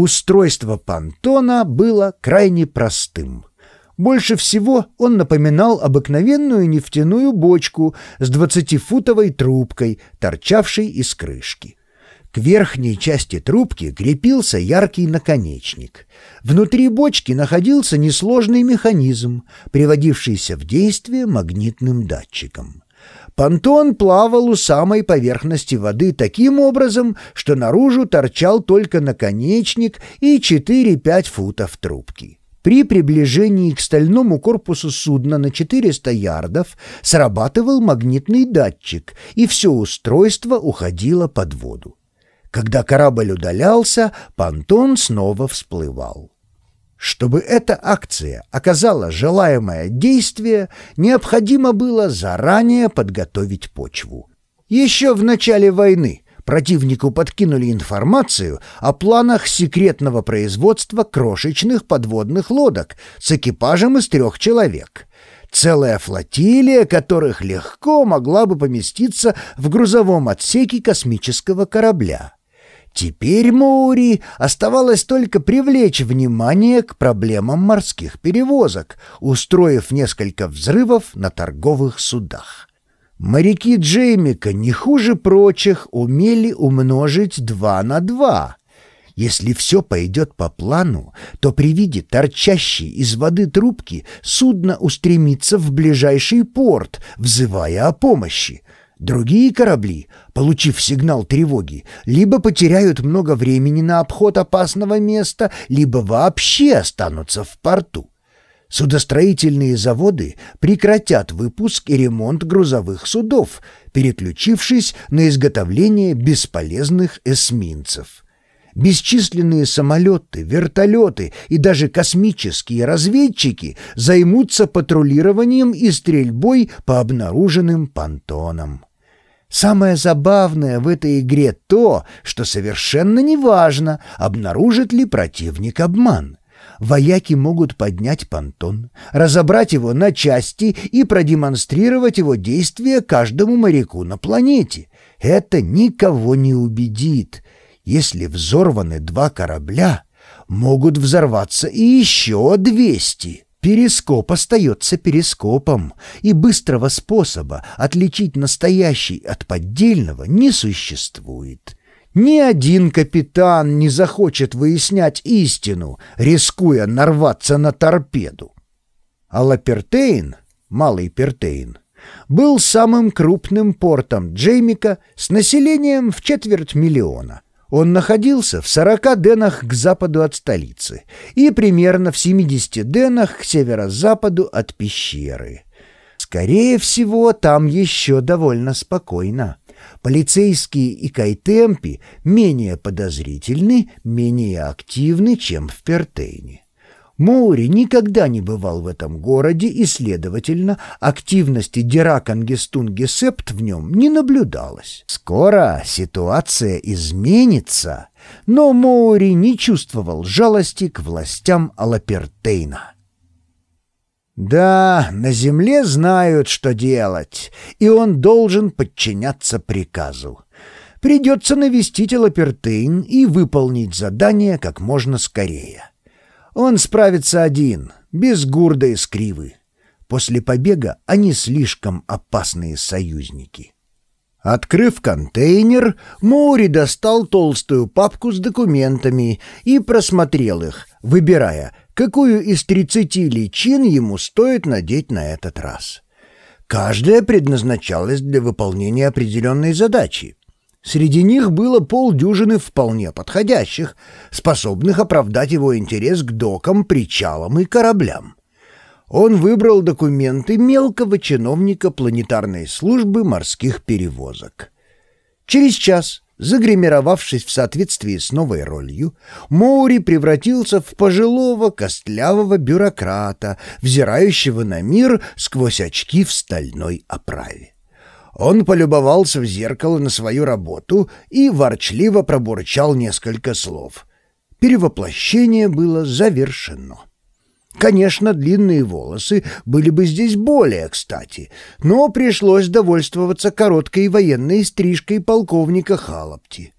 Устройство понтона было крайне простым. Больше всего он напоминал обыкновенную нефтяную бочку с двадцатифутовой трубкой, торчавшей из крышки. К верхней части трубки крепился яркий наконечник. Внутри бочки находился несложный механизм, приводившийся в действие магнитным датчиком. Понтон плавал у самой поверхности воды таким образом, что наружу торчал только наконечник и 4-5 футов трубки. При приближении к стальному корпусу судна на 400 ярдов срабатывал магнитный датчик, и все устройство уходило под воду. Когда корабль удалялся, понтон снова всплывал. Чтобы эта акция оказала желаемое действие, необходимо было заранее подготовить почву. Еще в начале войны противнику подкинули информацию о планах секретного производства крошечных подводных лодок с экипажем из трех человек. Целая флотилия которых легко могла бы поместиться в грузовом отсеке космического корабля. Теперь Моури оставалось только привлечь внимание к проблемам морских перевозок, устроив несколько взрывов на торговых судах. Моряки Джеймика не хуже прочих умели умножить два на два. Если все пойдет по плану, то при виде торчащей из воды трубки судно устремится в ближайший порт, взывая о помощи, Другие корабли, получив сигнал тревоги, либо потеряют много времени на обход опасного места, либо вообще останутся в порту. Судостроительные заводы прекратят выпуск и ремонт грузовых судов, переключившись на изготовление бесполезных эсминцев. Бесчисленные самолеты, вертолеты и даже космические разведчики займутся патрулированием и стрельбой по обнаруженным понтонам. Самое забавное в этой игре то, что совершенно неважно, обнаружит ли противник обман. Вояки могут поднять понтон, разобрать его на части и продемонстрировать его действие каждому моряку на планете. Это никого не убедит. Если взорваны два корабля, могут взорваться и еще двести. Перископ остается перископом, и быстрого способа отличить настоящий от поддельного не существует. Ни один капитан не захочет выяснять истину, рискуя нарваться на торпеду. А Лапертейн, Малый Пертейн, был самым крупным портом Джеймика с населением в четверть миллиона — он находился в 40 денах к западу от столицы и примерно в 70 денах к северо-западу от пещеры. Скорее всего, там еще довольно спокойно. Полицейские и кайтемпи менее подозрительны, менее активны, чем в Пертейне. Моури никогда не бывал в этом городе и, следовательно, активности Диракангестун-Гесепт в нем не наблюдалось. Скоро ситуация изменится, но Моури не чувствовал жалости к властям Алапертейна. Да, на земле знают, что делать, и он должен подчиняться приказу. Придется навестить Алапертейн и выполнить задание как можно скорее. Он справится один, без гурда и скривы. После побега они слишком опасные союзники. Открыв контейнер, Моури достал толстую папку с документами и просмотрел их, выбирая, какую из тридцати личин ему стоит надеть на этот раз. Каждая предназначалась для выполнения определенной задачи. Среди них было полдюжины вполне подходящих, способных оправдать его интерес к докам, причалам и кораблям. Он выбрал документы мелкого чиновника планетарной службы морских перевозок. Через час, загримировавшись в соответствии с новой ролью, Моури превратился в пожилого костлявого бюрократа, взирающего на мир сквозь очки в стальной оправе. Он полюбовался в зеркало на свою работу и ворчливо пробурчал несколько слов. Перевоплощение было завершено. Конечно, длинные волосы были бы здесь более кстати, но пришлось довольствоваться короткой военной стрижкой полковника Халопти.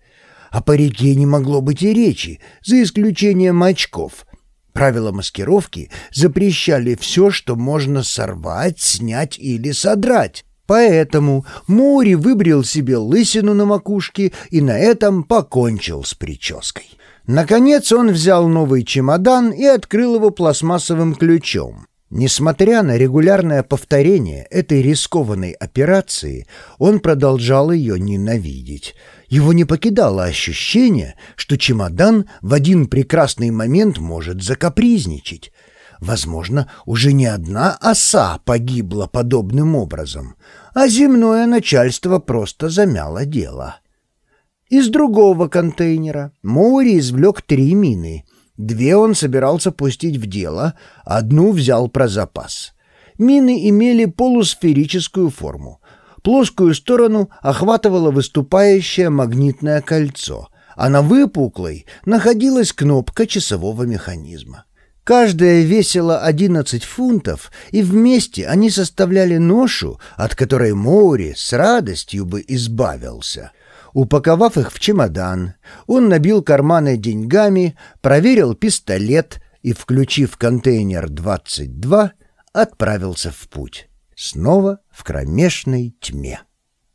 О парике не могло быть и речи, за исключением очков. Правила маскировки запрещали все, что можно сорвать, снять или содрать. Поэтому Мори выбрил себе лысину на макушке и на этом покончил с прической. Наконец он взял новый чемодан и открыл его пластмассовым ключом. Несмотря на регулярное повторение этой рискованной операции, он продолжал ее ненавидеть. Его не покидало ощущение, что чемодан в один прекрасный момент может закапризничать. Возможно, уже не одна оса погибла подобным образом, а земное начальство просто замяло дело. Из другого контейнера Моури извлек три мины. Две он собирался пустить в дело, одну взял про запас. Мины имели полусферическую форму. Плоскую сторону охватывало выступающее магнитное кольцо, а на выпуклой находилась кнопка часового механизма. Каждая весила 11 фунтов, и вместе они составляли ношу, от которой Моури с радостью бы избавился. Упаковав их в чемодан, он набил карманы деньгами, проверил пистолет и, включив контейнер 22, отправился в путь. Снова в кромешной тьме.